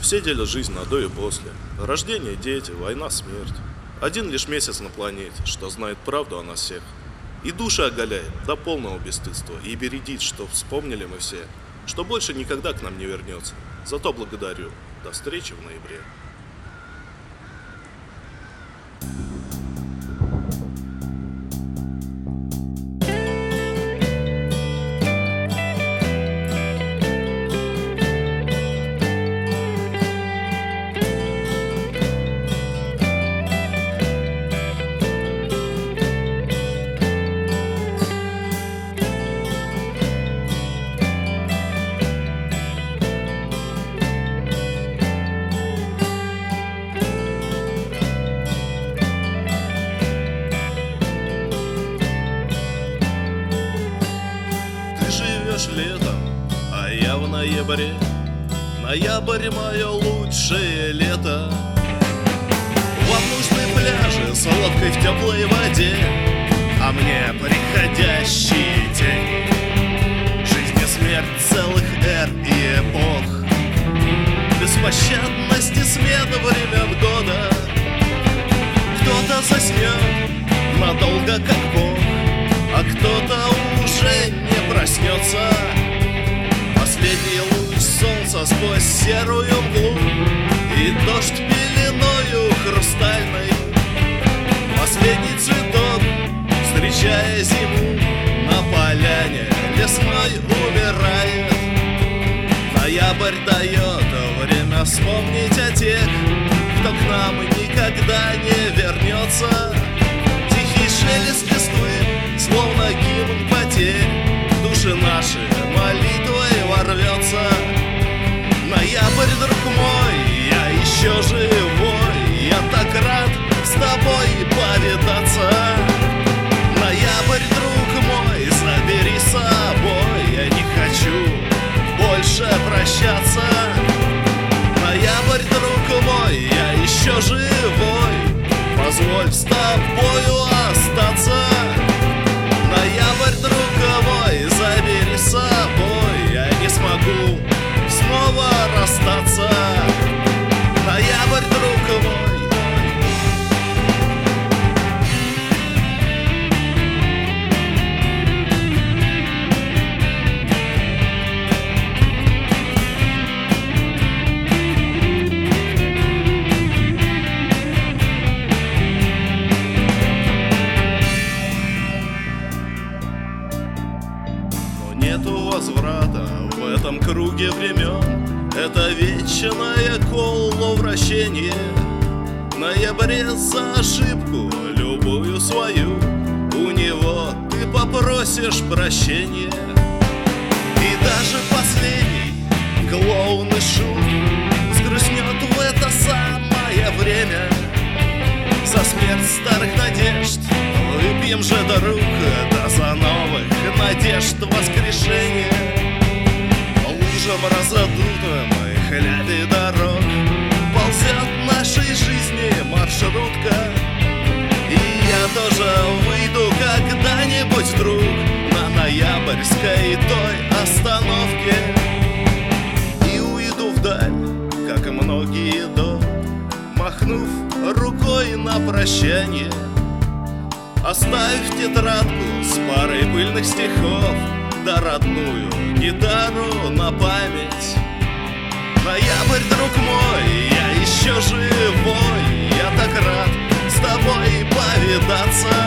Все делят жизнь на до и после. Рождение, дети, война, смерть. Один лишь месяц на планете, что знает правду о нас всех. И души оголяет до полного бесстыдства и бередит, что вспомнили мы все, что больше никогда к нам не вернется. Зато благодарю. До встречи в ноябре. Живешь летом, а я в ноябре. Ноябрь мое лучшее лето. Вам нужны пляжи с лодкой в теплой воде А мне приходящие тени Жизнь и смерть целых эр и эпох. Беспощадности смены времен года. Кто-то заснет надолго, как Бог А кто-то не проснется. Последний луч солнца сквозь серую мглу. И дождь пеленою хрустальной Последний цветок, встречая зиму. На поляне лесной умирает. Ноябрь дает время вспомнить о тех Кто к нам никогда не вернется наши молитвой ворвется. Ноябрь, друг мой, я еще живой. Я так рад с тобой повидаться. Ноябрь, друг мой, забери с собой. Я не хочу больше прощаться. Ноябрь, друг мой, я еще живой. Позволь с тобою нету возврата в этом круге времен. Это вечное коловращение В ноябре за ошибку любую свою. У него ты попросишь прощения. И даже последний клоун и шут Сгрустнет в это самое время. За смерть старых надежд Выпьем же до надежд воскрешения. По лужам разодутым и хляби дорог. Ползет нашей жизни маршрутка И я тоже выйду когда-нибудь, друг На ноябрьской той остановке. И уйду вдаль, как многие до Махнув рукой на прощание Оставив тетрадку с парой пыльных стихов Да родную гитару на память. Ноябрь, друг мой, я еще живой Я так рад с тобой повидаться